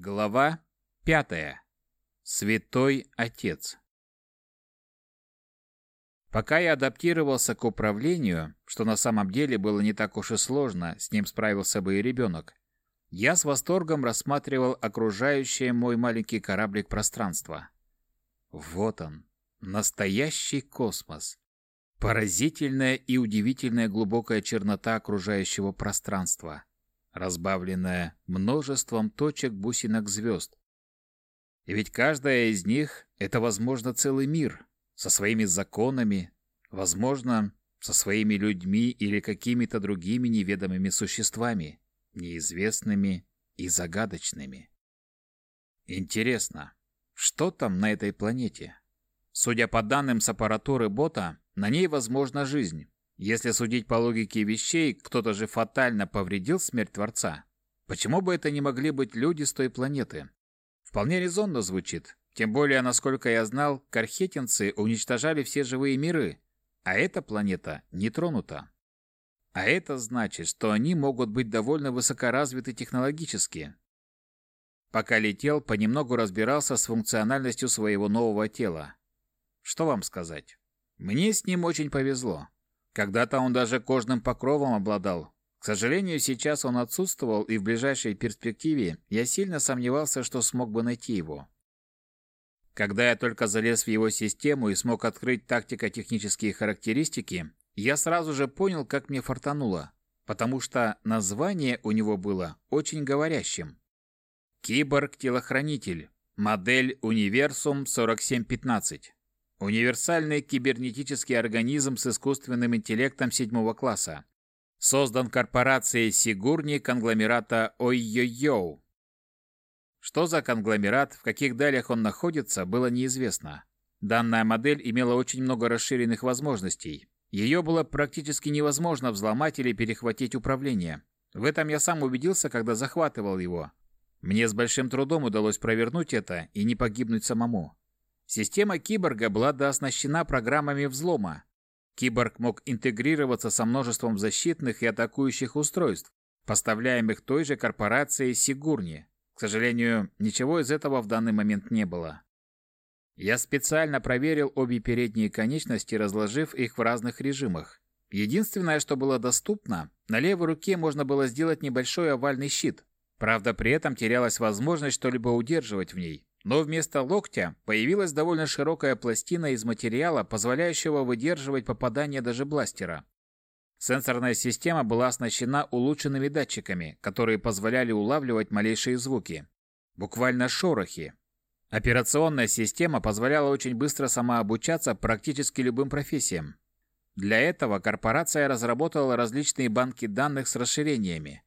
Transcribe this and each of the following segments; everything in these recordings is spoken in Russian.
Глава пятая. Святой Отец. Пока я адаптировался к управлению, что на самом деле было не так уж и сложно, с ним справился бы и ребенок, я с восторгом рассматривал окружающее мой маленький кораблик пространство. Вот он, настоящий космос. Поразительная и удивительная глубокая чернота окружающего пространства, разбавленная множеством точек бусинок звезд. И ведь каждая из них — это, возможно, целый мир со своими законами, возможно, со своими людьми или какими-то другими неведомыми существами, неизвестными и загадочными. Интересно, что там на этой планете? Судя по данным с аппаратуры бота, на ней возможна жизнь. Если судить по логике вещей, кто-то же фатально повредил смерть Творца. Почему бы это не могли быть люди с той планеты? Вполне резонно звучит. Тем более, насколько я знал, кархетинцы уничтожали все живые миры, а эта планета не тронута. А это значит, что они могут быть довольно высокоразвиты технологически. Пока летел, понемногу разбирался с функциональностью своего нового тела. Что вам сказать? Мне с ним очень повезло. Когда-то он даже кожным покровом обладал. К сожалению, сейчас он отсутствовал, и в ближайшей перспективе я сильно сомневался, что смог бы найти его. Когда я только залез в его систему и смог открыть тактико-технические характеристики, я сразу же понял, как мне фартануло, потому что название у него было очень говорящим. Киборг-телохранитель. Модель Универсум 4715. Универсальный кибернетический организм с искусственным интеллектом седьмого класса. Создан корпорацией Сигурни конгломерата Ой-Йо-Йоу. Что за конгломерат, в каких далях он находится, было неизвестно. Данная модель имела очень много расширенных возможностей. Ее было практически невозможно взломать или перехватить управление. В этом я сам убедился, когда захватывал его. Мне с большим трудом удалось провернуть это и не погибнуть самому. Система киборга была дооснащена программами взлома. Киборг мог интегрироваться со множеством защитных и атакующих устройств, поставляемых той же корпорацией Сигурни. К сожалению, ничего из этого в данный момент не было. Я специально проверил обе передние конечности, разложив их в разных режимах. Единственное, что было доступно, на левой руке можно было сделать небольшой овальный щит. Правда, при этом терялась возможность что-либо удерживать в ней но вместо локтя появилась довольно широкая пластина из материала, позволяющего выдерживать попадание даже бластера. Сенсорная система была оснащена улучшенными датчиками, которые позволяли улавливать малейшие звуки. Буквально шорохи. Операционная система позволяла очень быстро самообучаться практически любым профессиям. Для этого корпорация разработала различные банки данных с расширениями.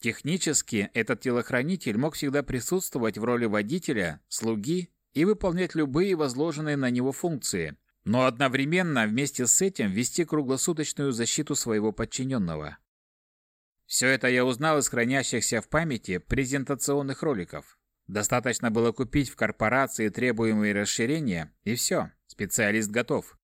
Технически этот телохранитель мог всегда присутствовать в роли водителя, слуги и выполнять любые возложенные на него функции, но одновременно вместе с этим вести круглосуточную защиту своего подчиненного. Все это я узнал из хранящихся в памяти презентационных роликов. Достаточно было купить в корпорации требуемые расширения, и все, специалист готов.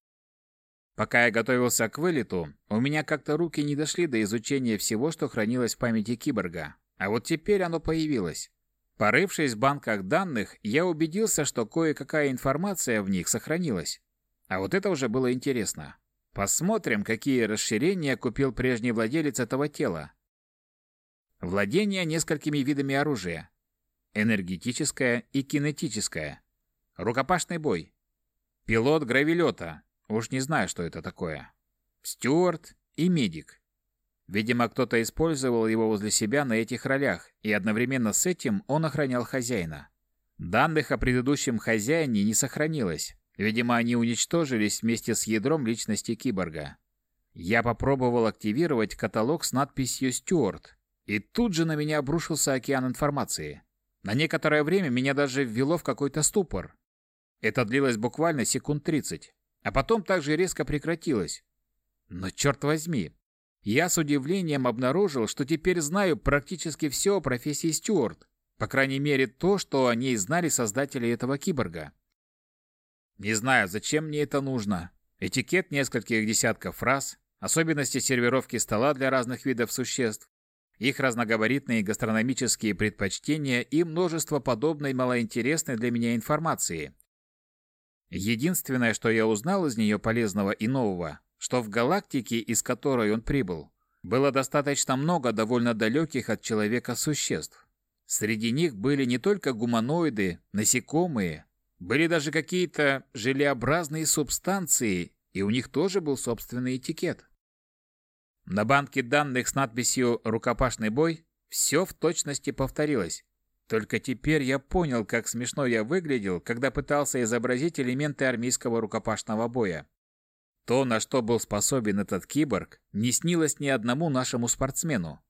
Пока я готовился к вылету, у меня как-то руки не дошли до изучения всего, что хранилось в памяти киборга. А вот теперь оно появилось. Порывшись в банках данных, я убедился, что кое-какая информация в них сохранилась. А вот это уже было интересно. Посмотрим, какие расширения купил прежний владелец этого тела. Владение несколькими видами оружия. Энергетическое и кинетическое. Рукопашный бой. Пилот гравилета, Уж не знаю, что это такое. Стюарт и медик. Видимо, кто-то использовал его возле себя на этих ролях, и одновременно с этим он охранял хозяина. Данных о предыдущем хозяине не сохранилось. Видимо, они уничтожились вместе с ядром личности киборга. Я попробовал активировать каталог с надписью «Стюарт», и тут же на меня обрушился океан информации. На некоторое время меня даже ввело в какой-то ступор. Это длилось буквально секунд 30 а потом также резко прекратилось. Но черт возьми, я с удивлением обнаружил, что теперь знаю практически все о профессии стюарт, по крайней мере то, что о ней знали создатели этого киборга. Не знаю, зачем мне это нужно. Этикет нескольких десятков фраз, особенности сервировки стола для разных видов существ. их разногабаритные гастрономические предпочтения и множество подобной малоинтересной для меня информации. Единственное, что я узнал из нее полезного и нового, что в галактике, из которой он прибыл, было достаточно много довольно далеких от человека существ. Среди них были не только гуманоиды, насекомые, были даже какие-то желеобразные субстанции, и у них тоже был собственный этикет. На банке данных с надписью «Рукопашный бой» все в точности повторилось. Только теперь я понял, как смешно я выглядел, когда пытался изобразить элементы армейского рукопашного боя. То, на что был способен этот киборг, не снилось ни одному нашему спортсмену.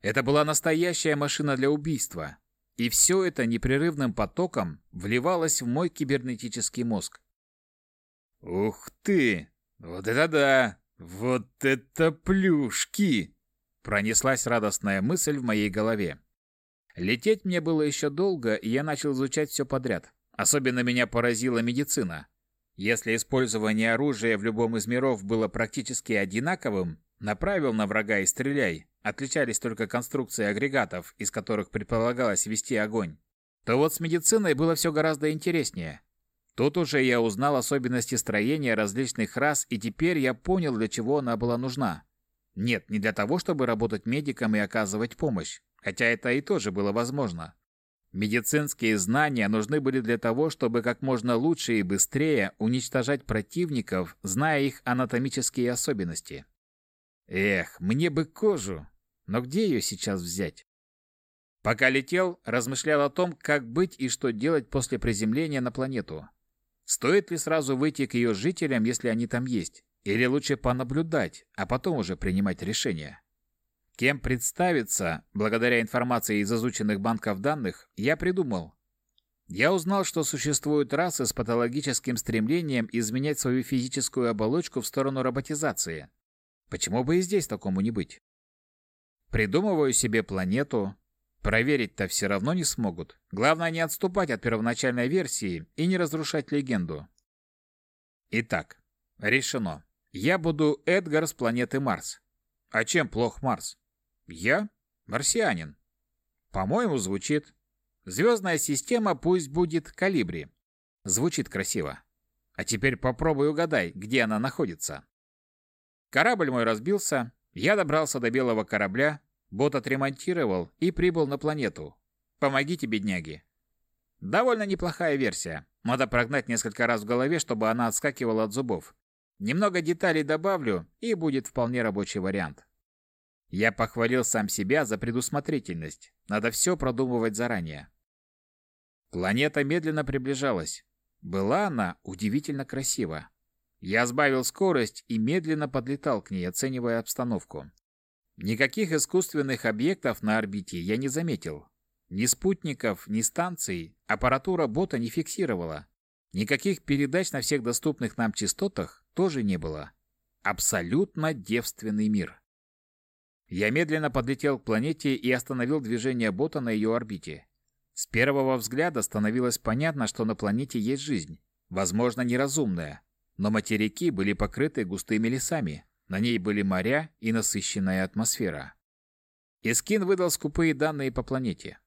Это была настоящая машина для убийства. И все это непрерывным потоком вливалось в мой кибернетический мозг. «Ух ты! Вот это да! «Вот это плюшки!» Пронеслась радостная мысль в моей голове. Лететь мне было еще долго, и я начал изучать все подряд. Особенно меня поразила медицина. Если использование оружия в любом из миров было практически одинаковым, направил на врага и стреляй, отличались только конструкции агрегатов, из которых предполагалось вести огонь, то вот с медициной было все гораздо интереснее. Тут уже я узнал особенности строения различных рас, и теперь я понял, для чего она была нужна. Нет, не для того, чтобы работать медиком и оказывать помощь, хотя это и тоже было возможно. Медицинские знания нужны были для того, чтобы как можно лучше и быстрее уничтожать противников, зная их анатомические особенности. Эх, мне бы кожу, но где ее сейчас взять? Пока летел, размышлял о том, как быть и что делать после приземления на планету. Стоит ли сразу выйти к ее жителям, если они там есть? Или лучше понаблюдать, а потом уже принимать решение? Кем представиться, благодаря информации из изученных банков данных, я придумал. Я узнал, что существуют расы с патологическим стремлением изменять свою физическую оболочку в сторону роботизации. Почему бы и здесь такому не быть? Придумываю себе планету, Проверить-то все равно не смогут. Главное не отступать от первоначальной версии и не разрушать легенду. Итак, решено. Я буду Эдгар с планеты Марс. А чем плох Марс? Я марсианин. По-моему, звучит. Звездная система пусть будет Калибри. Звучит красиво. А теперь попробуй угадай, где она находится. Корабль мой разбился, я добрался до белого корабля, Бот отремонтировал и прибыл на планету. Помогите, бедняги. Довольно неплохая версия. Надо прогнать несколько раз в голове, чтобы она отскакивала от зубов. Немного деталей добавлю, и будет вполне рабочий вариант. Я похвалил сам себя за предусмотрительность. Надо все продумывать заранее. Планета медленно приближалась. Была она удивительно красива. Я сбавил скорость и медленно подлетал к ней, оценивая обстановку. Никаких искусственных объектов на орбите я не заметил. Ни спутников, ни станций аппаратура бота не фиксировала. Никаких передач на всех доступных нам частотах тоже не было. Абсолютно девственный мир. Я медленно подлетел к планете и остановил движение бота на ее орбите. С первого взгляда становилось понятно, что на планете есть жизнь, возможно, неразумная, но материки были покрыты густыми лесами, на ней были моря и насыщенная атмосфера. Искин выдал скупые данные по планете.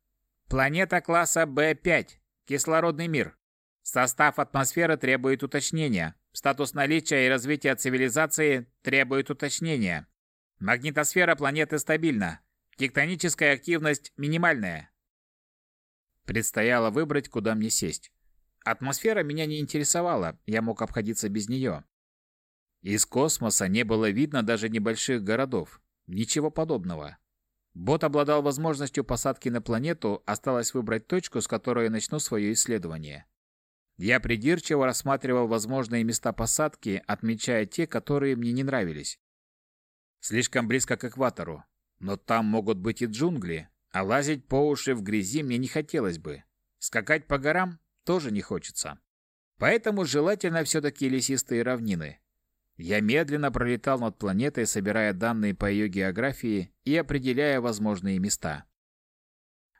Планета класса Б5. Кислородный мир. Состав атмосферы требует уточнения. Статус наличия и развития цивилизации требует уточнения. Магнитосфера планеты стабильна. Тектоническая активность минимальная. Предстояло выбрать, куда мне сесть. Атмосфера меня не интересовала, я мог обходиться без нее. Из космоса не было видно даже небольших городов. Ничего подобного. Бот обладал возможностью посадки на планету, осталось выбрать точку, с которой я начну свое исследование. Я придирчиво рассматривал возможные места посадки, отмечая те, которые мне не нравились. Слишком близко к экватору. Но там могут быть и джунгли, а лазить по уши в грязи мне не хотелось бы. Скакать по горам тоже не хочется. Поэтому желательно все-таки лесистые равнины. Я медленно пролетал над планетой, собирая данные по ее географии и определяя возможные места.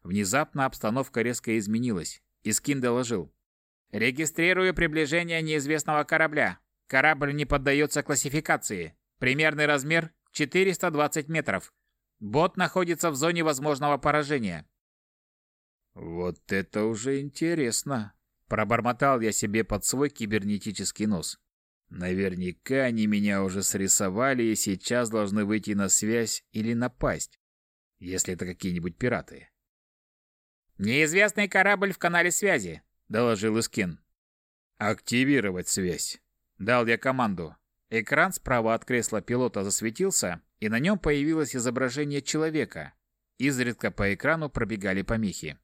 Внезапно обстановка резко изменилась. Искин доложил. «Регистрирую приближение неизвестного корабля. Корабль не поддается классификации. Примерный размер 420 метров. Бот находится в зоне возможного поражения. Вот это уже интересно. Пробормотал я себе под свой кибернетический нос. Наверняка они меня уже срисовали и сейчас должны выйти на связь или напасть, если это какие-нибудь пираты. «Неизвестный корабль в канале связи», — доложил Искин. «Активировать связь», — дал я команду. Экран справа от кресла пилота засветился, и на нем появилось изображение человека. Изредка по экрану пробегали помехи.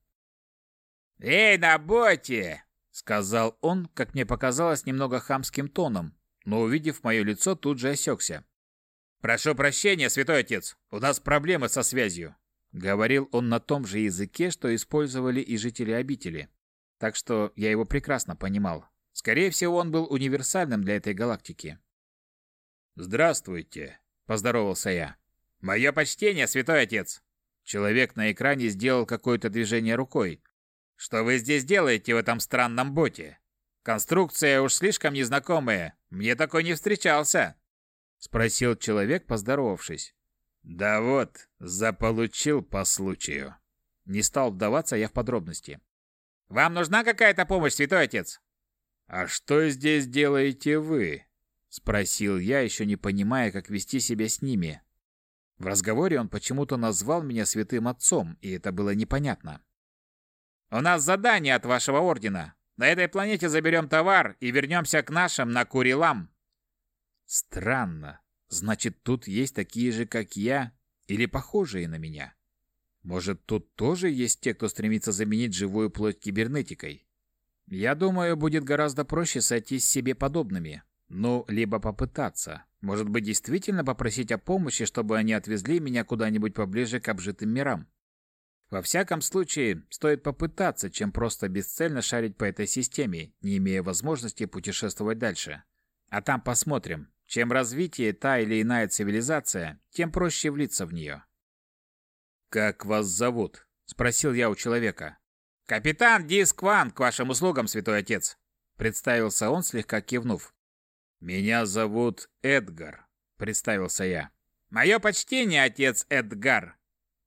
«Эй, на боте!» — сказал он, как мне показалось, немного хамским тоном, но, увидев мое лицо, тут же осекся. «Прошу прощения, святой отец, у нас проблемы со связью», — говорил он на том же языке, что использовали и жители обители. Так что я его прекрасно понимал. Скорее всего, он был универсальным для этой галактики. «Здравствуйте», — поздоровался я. «Мое почтение, святой отец!» Человек на экране сделал какое-то движение рукой, что вы здесь делаете в этом странном боте? Конструкция уж слишком незнакомая. Мне такой не встречался. Спросил человек, поздоровавшись. Да вот, заполучил по случаю. Не стал вдаваться я в подробности. Вам нужна какая-то помощь, святой отец? А что здесь делаете вы? Спросил я, еще не понимая, как вести себя с ними. В разговоре он почему-то назвал меня святым отцом, и это было непонятно. У нас задание от вашего ордена. На этой планете заберем товар и вернемся к нашим на Курилам. Странно. Значит, тут есть такие же, как я, или похожие на меня. Может, тут тоже есть те, кто стремится заменить живую плоть кибернетикой? Я думаю, будет гораздо проще сойтись с себе подобными. Ну, либо попытаться. Может быть, действительно попросить о помощи, чтобы они отвезли меня куда-нибудь поближе к обжитым мирам. Во всяком случае, стоит попытаться, чем просто бесцельно шарить по этой системе, не имея возможности путешествовать дальше. А там посмотрим. Чем развитие та или иная цивилизация, тем проще влиться в нее. «Как вас зовут?» – спросил я у человека. «Капитан Дискван, к вашим услугам, святой отец!» – представился он, слегка кивнув. «Меня зовут Эдгар», – представился я. «Мое почтение, отец Эдгар!»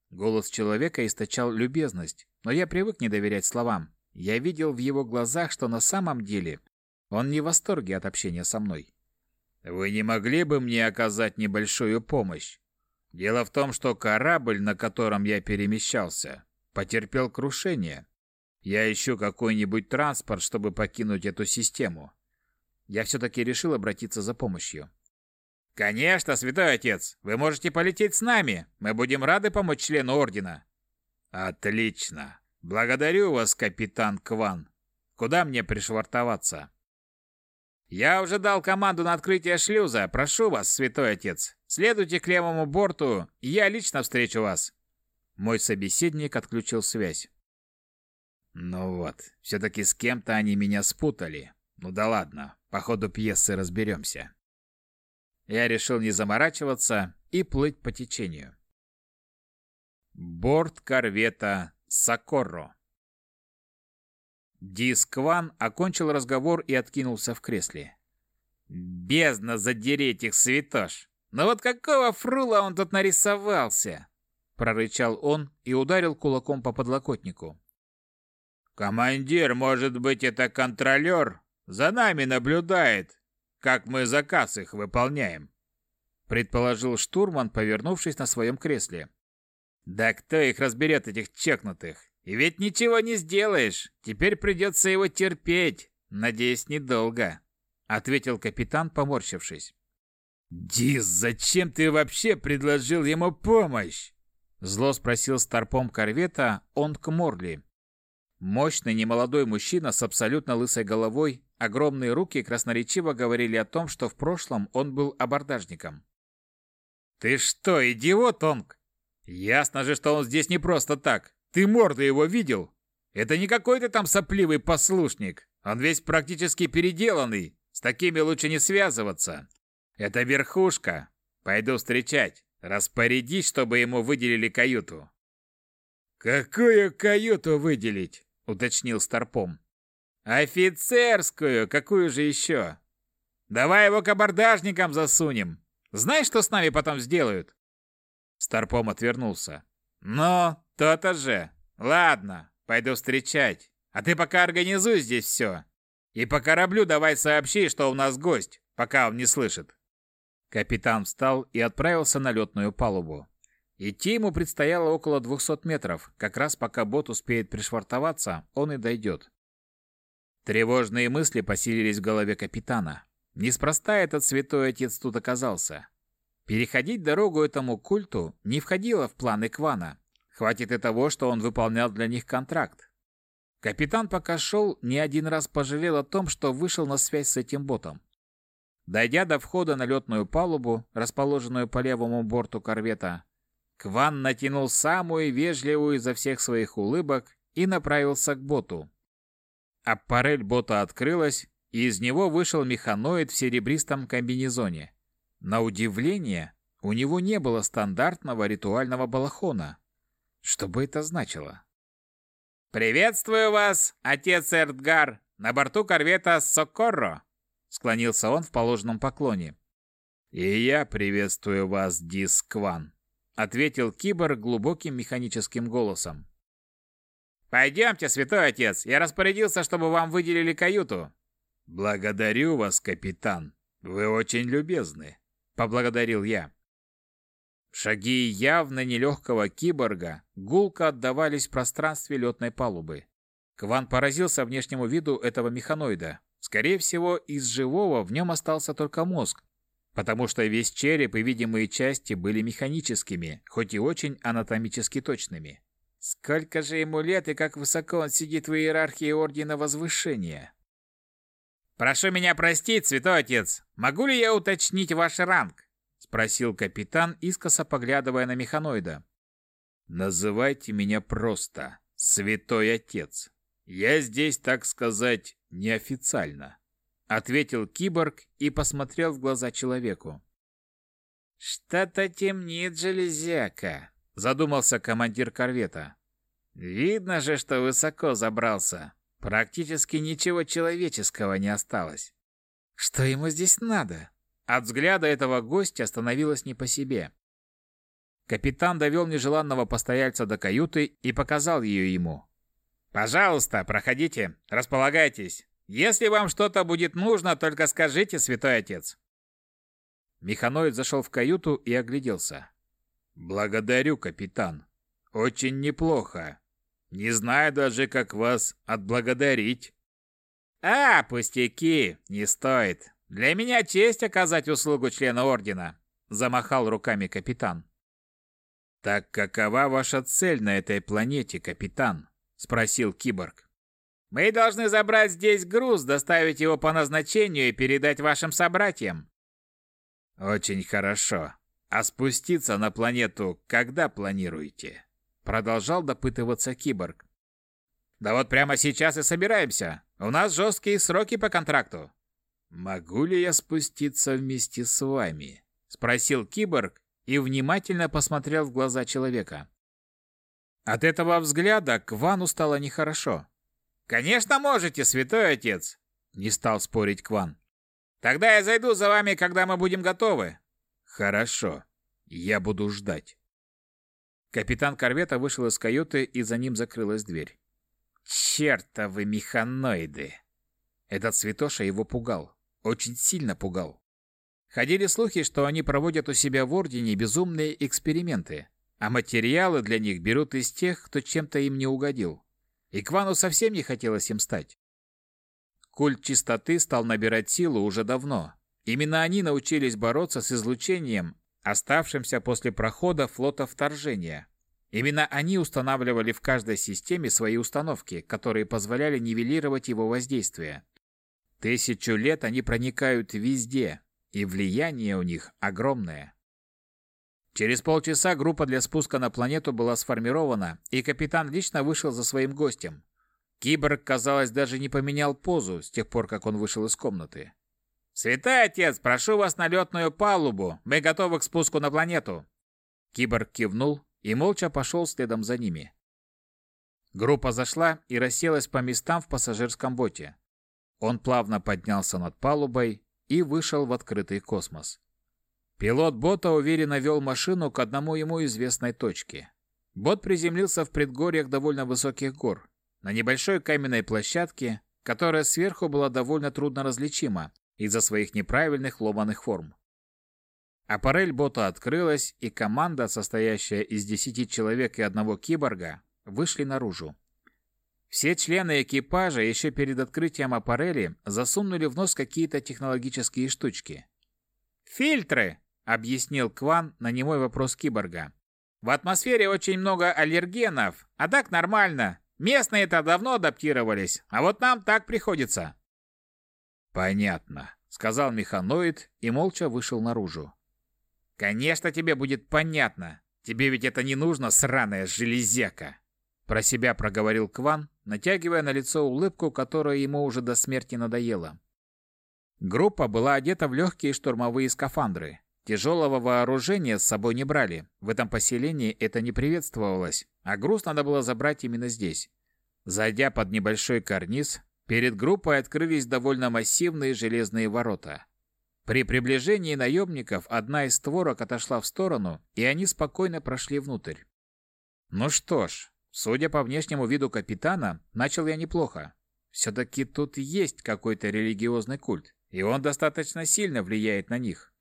Голос человека источал любезность, но я привык не доверять словам. Я видел в его глазах, что на самом деле он не в восторге от общения со мной. «Вы не могли бы мне оказать небольшую помощь? Дело в том, что корабль, на котором я перемещался, потерпел крушение. Я ищу какой-нибудь транспорт, чтобы покинуть эту систему. Я все-таки решил обратиться за помощью. «Конечно, святой отец! Вы можете полететь с нами! Мы будем рады помочь члену ордена!» «Отлично! Благодарю вас, капитан Кван! Куда мне пришвартоваться?» «Я уже дал команду на открытие шлюза. Прошу вас, святой отец, следуйте к левому борту, и я лично встречу вас!» Мой собеседник отключил связь. «Ну вот, все-таки с кем-то они меня спутали. Ну да ладно, по ходу пьесы разберемся». Я решил не заморачиваться и плыть по течению. Борт корвета Сокорро. Дискван окончил разговор и откинулся в кресле. «Бездна задереть их, святош! Но вот какого фрула он тут нарисовался!» Прорычал он и ударил кулаком по подлокотнику. «Командир, может быть, это контролер? За нами наблюдает как мы заказ их выполняем», — предположил штурман, повернувшись на своем кресле. «Да кто их разберет, этих чекнутых? И ведь ничего не сделаешь. Теперь придется его терпеть. Надеюсь, недолго», — ответил капитан, поморщившись. «Дис, зачем ты вообще предложил ему помощь?» Зло спросил старпом корвета Онг Морли. Мощный немолодой мужчина с абсолютно лысой головой Огромные руки красноречиво говорили о том, что в прошлом он был абордажником. «Ты что, идиот, Онг? Ясно же, что он здесь не просто так. Ты морду его видел? Это не какой-то там сопливый послушник. Он весь практически переделанный. С такими лучше не связываться. Это верхушка. Пойду встречать. Распорядись, чтобы ему выделили каюту». «Какую каюту выделить?» — уточнил Старпом. «Офицерскую! Какую же еще? Давай его к абордажникам засунем. Знаешь, что с нами потом сделают?» Старпом отвернулся. «Ну, то-то же. Ладно, пойду встречать. А ты пока организуй здесь все. И по кораблю давай сообщи, что у нас гость, пока он не слышит». Капитан встал и отправился на летную палубу. Идти ему предстояло около 200 метров. Как раз пока бот успеет пришвартоваться, он и дойдет. Тревожные мысли поселились в голове капитана. Неспроста этот святой отец тут оказался. Переходить дорогу этому культу не входило в планы Квана. Хватит и того, что он выполнял для них контракт. Капитан пока шел, не один раз пожалел о том, что вышел на связь с этим ботом. Дойдя до входа на летную палубу, расположенную по левому борту корвета, Кван натянул самую вежливую изо всех своих улыбок и направился к боту. Аппарель бота открылась, и из него вышел механоид в серебристом комбинезоне. На удивление, у него не было стандартного ритуального балахона. Что бы это значило? «Приветствую вас, отец Эрдгар, на борту корвета «Сокорро», — склонился он в положенном поклоне. «И я приветствую вас, Дискван», — ответил киборг глубоким механическим голосом. «Пойдемте, святой отец, я распорядился, чтобы вам выделили каюту». «Благодарю вас, капитан, вы очень любезны», — поблагодарил я. Шаги явно нелегкого киборга гулко отдавались в пространстве летной палубы. Кван поразился внешнему виду этого механоида. Скорее всего, из живого в нем остался только мозг, потому что весь череп и видимые части были механическими, хоть и очень анатомически точными. Сколько же ему лет и как высоко он сидит в иерархии Ордена Возвышения? «Прошу меня простить, святой отец, могу ли я уточнить ваш ранг?» спросил капитан, искоса поглядывая на механоида. Называйте меня просто Святой Отец. Я здесь, так сказать, неофициально, ответил киборг и посмотрел в глаза человеку. Что-то темнит железяка, задумался командир корвета. Видно же, что высоко забрался. Практически ничего человеческого не осталось. Что ему здесь надо? От взгляда этого гостя становилось не по себе. Капитан довел нежеланного постояльца до каюты и показал ее ему. «Пожалуйста, проходите, располагайтесь. Если вам что-то будет нужно, только скажите, святой отец». Механоид зашел в каюту и огляделся. «Благодарю, капитан. Очень неплохо. Не знаю даже, как вас отблагодарить». «А, пустяки, не стоит. Для меня честь оказать услугу члена ордена, замахал руками капитан. Так какова ваша цель на этой планете, капитан? спросил киборг. Мы должны забрать здесь груз, доставить его по назначению и передать вашим собратьям. Очень хорошо. А спуститься на планету когда планируете? Продолжал допытываться киборг. Да вот прямо сейчас и собираемся. У нас жесткие сроки по контракту. «Могу ли я спуститься вместе с вами?» — спросил киборг и внимательно посмотрел в глаза человека. От этого взгляда Квану стало нехорошо. «Конечно можете, святой отец!» — не стал спорить Кван. «Тогда я зайду за вами, когда мы будем готовы». «Хорошо, я буду ждать». Капитан корвета вышел из каюты, и за ним закрылась дверь. «Чертовы механоиды!» Этот святоша его пугал очень сильно пугал. Ходили слухи, что они проводят у себя в Ордене безумные эксперименты, а материалы для них берут из тех, кто чем-то им не угодил. И Квану совсем не хотелось им стать. Культ чистоты стал набирать силу уже давно. Именно они научились бороться с излучением, оставшимся после прохода флота вторжения. Именно они устанавливали в каждой системе свои установки, которые позволяли нивелировать его воздействие. Тысячу лет они проникают везде, и влияние у них огромное. Через полчаса группа для спуска на планету была сформирована, и капитан лично вышел за своим гостем. Киборг, казалось, даже не поменял позу с тех пор, как он вышел из комнаты. «Святой отец, прошу вас на летную палубу. Мы готовы к спуску на планету». Киборг кивнул и молча пошел следом за ними. Группа зашла и расселась по местам в пассажирском боте. Он плавно поднялся над палубой и вышел в открытый космос. Пилот бота уверенно вел машину к одному ему известной точке. Бот приземлился в предгорьях довольно высоких гор, на небольшой каменной площадке, которая сверху была довольно трудно различима из-за своих неправильных ломаных форм. Аппарель бота открылась, и команда, состоящая из десяти человек и одного киборга, вышли наружу. Все члены экипажа еще перед открытием аппарели засунули в нос какие-то технологические штучки. «Фильтры!» — объяснил Кван на немой вопрос киборга. «В атмосфере очень много аллергенов, а так нормально. Местные-то давно адаптировались, а вот нам так приходится». «Понятно», — сказал механоид и молча вышел наружу. «Конечно тебе будет понятно. Тебе ведь это не нужно, сраная железяка!» Про себя проговорил Кван, натягивая на лицо улыбку, которая ему уже до смерти надоела. Группа была одета в легкие штурмовые скафандры. Тяжелого вооружения с собой не брали. В этом поселении это не приветствовалось, а груз надо было забрать именно здесь. Зайдя под небольшой карниз, перед группой открылись довольно массивные железные ворота. При приближении наемников одна из створок отошла в сторону, и они спокойно прошли внутрь. Ну что ж, судя по внешнему виду капитана, начал я неплохо. Все-таки тут есть какой-то религиозный культ, и он достаточно сильно влияет на них.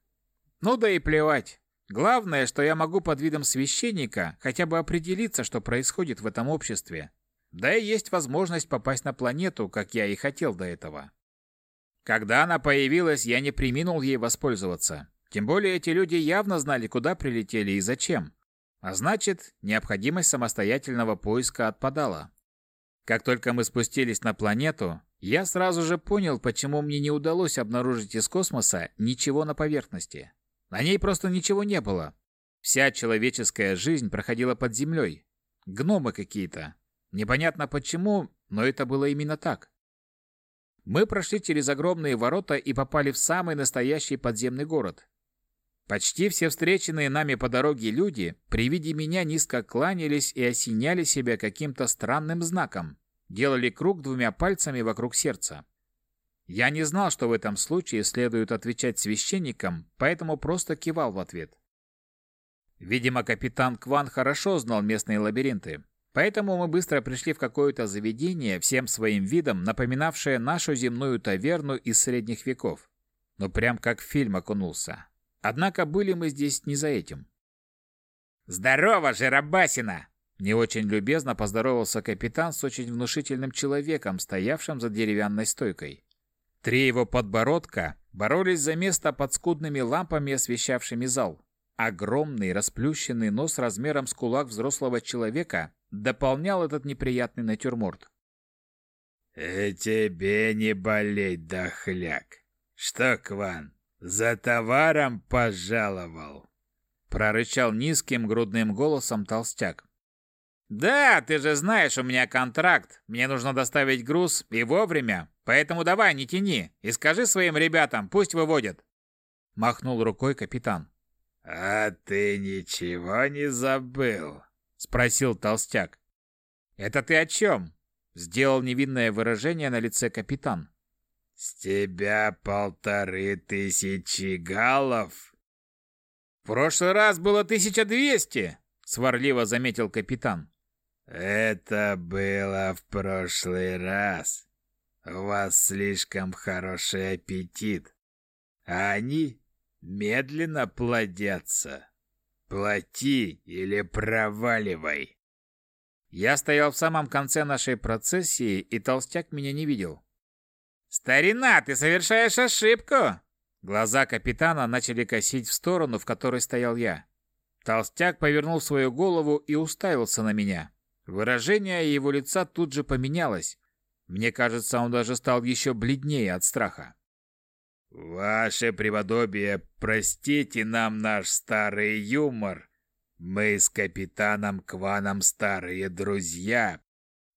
Ну да и плевать. Главное, что я могу под видом священника хотя бы определиться, что происходит в этом обществе. Да и есть возможность попасть на планету, как я и хотел до этого. Когда она появилась, я не приминул ей воспользоваться. Тем более эти люди явно знали, куда прилетели и зачем. А значит, необходимость самостоятельного поиска отпадала. Как только мы спустились на планету, я сразу же понял, почему мне не удалось обнаружить из космоса ничего на поверхности. На ней просто ничего не было. Вся человеческая жизнь проходила под землей. Гномы какие-то. Непонятно почему, но это было именно так. Мы прошли через огромные ворота и попали в самый настоящий подземный город. Почти все встреченные нами по дороге люди при виде меня низко кланялись и осеняли себя каким-то странным знаком. Делали круг двумя пальцами вокруг сердца. Я не знал, что в этом случае следует отвечать священникам, поэтому просто кивал в ответ. Видимо, капитан Кван хорошо знал местные лабиринты, поэтому мы быстро пришли в какое-то заведение, всем своим видом напоминавшее нашу земную таверну из средних веков. Ну прям как в фильм окунулся. Однако были мы здесь не за этим. «Здорово, Жиробасина!» Не очень любезно поздоровался капитан с очень внушительным человеком, стоявшим за деревянной стойкой. Три его подбородка боролись за место под скудными лампами, освещавшими зал. Огромный расплющенный нос размером с кулак взрослого человека дополнял этот неприятный натюрморт. «И тебе не болеть, дохляк! Что, Кван, за товаром пожаловал?» Прорычал низким грудным голосом толстяк. «Да, ты же знаешь, у меня контракт. Мне нужно доставить груз и вовремя. Поэтому давай, не тяни, и скажи своим ребятам, пусть выводят. Махнул рукой капитан. А ты ничего не забыл? Спросил толстяк. Это ты о чем? Сделал невинное выражение на лице капитан. С тебя полторы тысячи галлов. В прошлый раз было тысяча двести, сварливо заметил капитан. Это было в прошлый раз. У вас слишком хороший аппетит, а они медленно плодятся. Плати или проваливай. Я стоял в самом конце нашей процессии, и толстяк меня не видел. «Старина, ты совершаешь ошибку!» Глаза капитана начали косить в сторону, в которой стоял я. Толстяк повернул свою голову и уставился на меня. Выражение его лица тут же поменялось. Мне кажется, он даже стал еще бледнее от страха. «Ваше преподобие, простите нам наш старый юмор. Мы с капитаном Кваном старые друзья,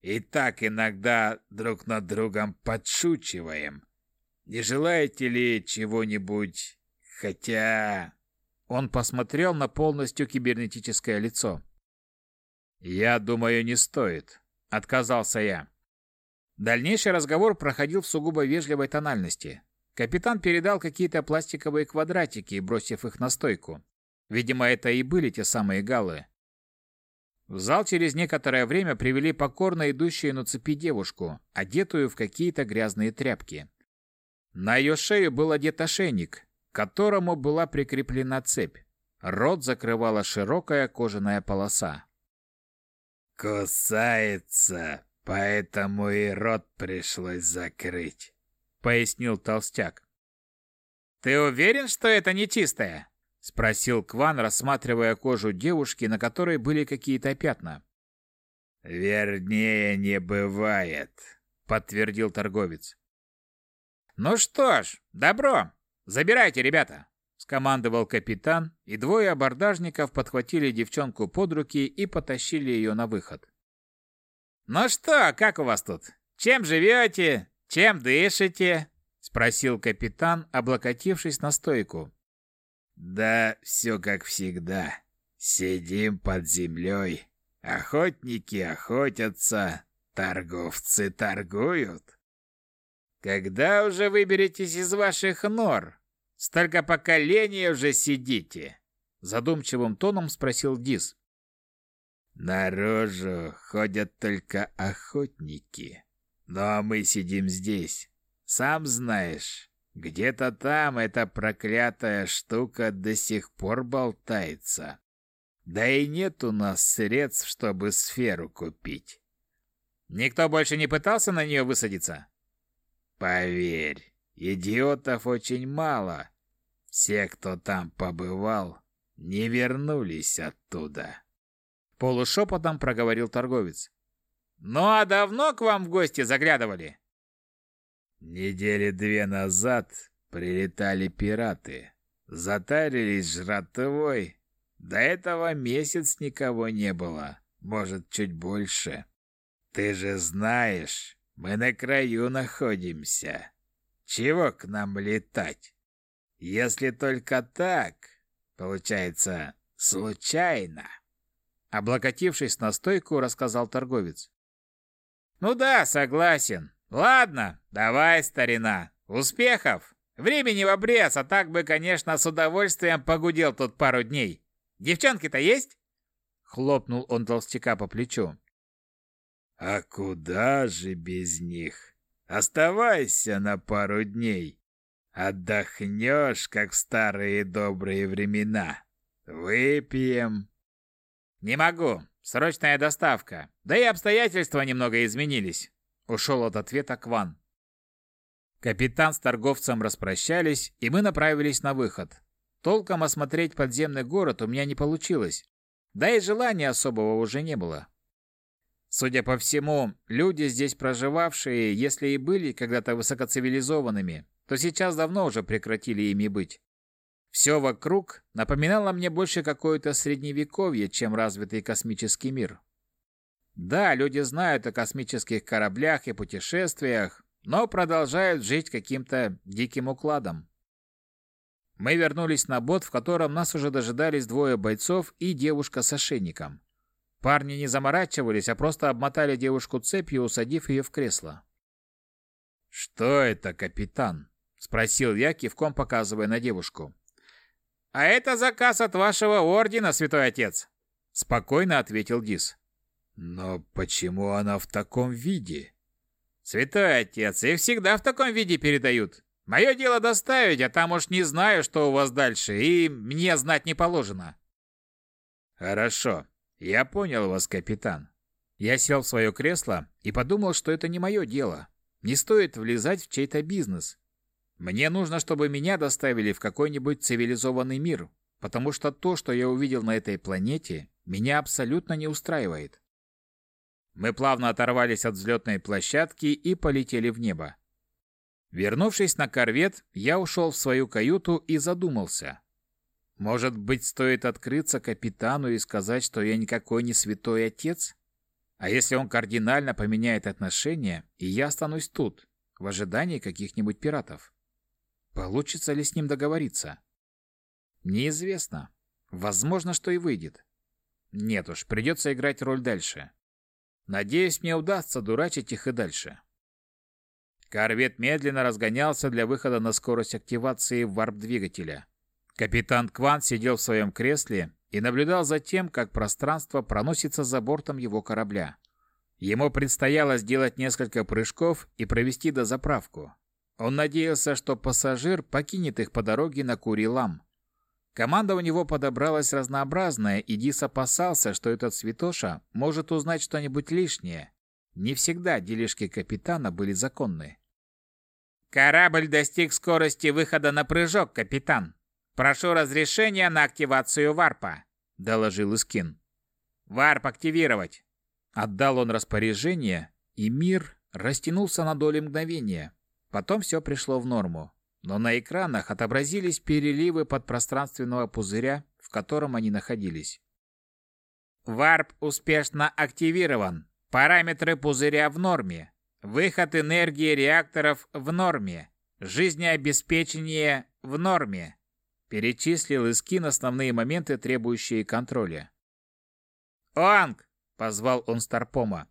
и так иногда друг над другом подшучиваем. Не желаете ли чего-нибудь? Хотя...» Он посмотрел на полностью кибернетическое лицо. «Я думаю, не стоит», — отказался я. Дальнейший разговор проходил в сугубо вежливой тональности. капитан передал какие-то пластиковые квадратики, бросив их на стойку. Видимо, это и были те самые галлы. В зал через некоторое время привели покорно идущую на цепи девушку, одетую в какие-то грязные тряпки. На ее шею был одет ошейник, к которому была прикреплена цепь. Рот закрывала широкая кожаная полоса. «Кусается, поэтому и рот пришлось закрыть», — пояснил толстяк. «Ты уверен, что это не чистое?» — спросил Кван, рассматривая кожу девушки, на которой были какие-то пятна. «Вернее, не бывает», — подтвердил торговец. «Ну что ж, добро. Забирайте, ребята», — скомандовал капитан, и двое абордажников подхватили девчонку под руки и потащили ее на выход. «Ну что, как у вас тут? Чем живете? Чем дышите?» — спросил капитан, облокотившись на стойку. Да, все как всегда. Сидим под землей. Охотники охотятся, торговцы торгуют. Когда уже выберетесь из ваших нор? Столько поколений уже сидите. Задумчивым тоном спросил Дис. Наружу ходят только охотники. Но мы сидим здесь. Сам знаешь, где-то там эта проклятая штука до сих пор болтается. Да и нет у нас средств, чтобы сферу купить. Никто больше не пытался на нее высадиться? Поверь, идиотов очень мало. Все, кто там побывал, не вернулись оттуда. Полушепотом проговорил торговец. Ну а давно к вам в гости заглядывали? Недели две назад прилетали пираты. Затарились жратвой. До этого месяц никого не было. Может, чуть больше. Ты же знаешь, мы на краю находимся. Чего к нам летать? Если только так, получается, случайно. Облокотившись на стойку, рассказал торговец. Ну да, согласен. Ладно, давай, старина. Успехов! Времени в обрез, а так бы, конечно, с удовольствием погудел тут пару дней. Девчонки-то есть? Хлопнул он толстяка по плечу. А куда же без них? Оставайся на пару дней. Отдохнешь, как в старые добрые времена. Выпьем. Не могу. Срочная доставка. Да и обстоятельства немного изменились. Ушел от ответа Кван. Капитан с торговцем распрощались, и мы направились на выход. Толком осмотреть подземный город у меня не получилось. Да и желания особого уже не было. Судя по всему, люди здесь проживавшие, если и были когда-то высокоцивилизованными, то сейчас давно уже прекратили ими быть. Все вокруг напоминало мне больше какое-то средневековье, чем развитый космический мир. Да, люди знают о космических кораблях и путешествиях, но продолжают жить каким-то диким укладом. Мы вернулись на бот, в котором нас уже дожидались двое бойцов и девушка с ошейником. Парни не заморачивались, а просто обмотали девушку цепью, усадив ее в кресло. «Что это, капитан?» — спросил я, кивком показывая на девушку. «А это заказ от вашего ордена, святой отец!» — спокойно ответил Дис. Но почему она в таком виде? Святой отец, их всегда в таком виде передают. Мое дело доставить, а там уж не знаю, что у вас дальше, и мне знать не положено. Хорошо, я понял вас, капитан. Я сел в свое кресло и подумал, что это не мое дело. Не стоит влезать в чей-то бизнес. Мне нужно, чтобы меня доставили в какой-нибудь цивилизованный мир, потому что то, что я увидел на этой планете, меня абсолютно не устраивает. Мы плавно оторвались от взлетной площадки и полетели в небо. Вернувшись на корвет, я ушел в свою каюту и задумался. Может быть, стоит открыться капитану и сказать, что я никакой не святой отец? А если он кардинально поменяет отношения, и я останусь тут, в ожидании каких-нибудь пиратов? Получится ли с ним договориться? Неизвестно. Возможно, что и выйдет. Нет уж, придется играть роль дальше. Надеюсь, мне удастся дурачить их и дальше. Корвет медленно разгонялся для выхода на скорость активации варп-двигателя. Капитан Кван сидел в своем кресле и наблюдал за тем, как пространство проносится за бортом его корабля. Ему предстояло сделать несколько прыжков и провести дозаправку. Он надеялся, что пассажир покинет их по дороге на Курилам. Команда у него подобралась разнообразная, и Дис опасался, что этот святоша может узнать что-нибудь лишнее. Не всегда делишки капитана были законны. «Корабль достиг скорости выхода на прыжок, капитан. Прошу разрешения на активацию варпа», — доложил Искин. «Варп активировать». Отдал он распоряжение, и мир растянулся на доли мгновения. Потом все пришло в норму. Но на экранах отобразились переливы подпространственного пузыря, в котором они находились. Варп успешно активирован. Параметры пузыря в норме. Выход энергии реакторов в норме. Жизнеобеспечение в норме. Перечислил Искин основные моменты, требующие контроля. «Онг!» Позвал он Старпома.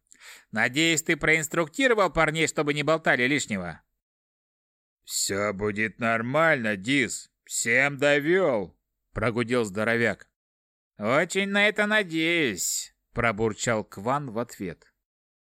«Надеюсь, ты проинструктировал парней, чтобы не болтали лишнего?» «Все будет нормально, Дис. Всем довел!» Прогудел здоровяк. «Очень на это надеюсь», — пробурчал Кван в ответ.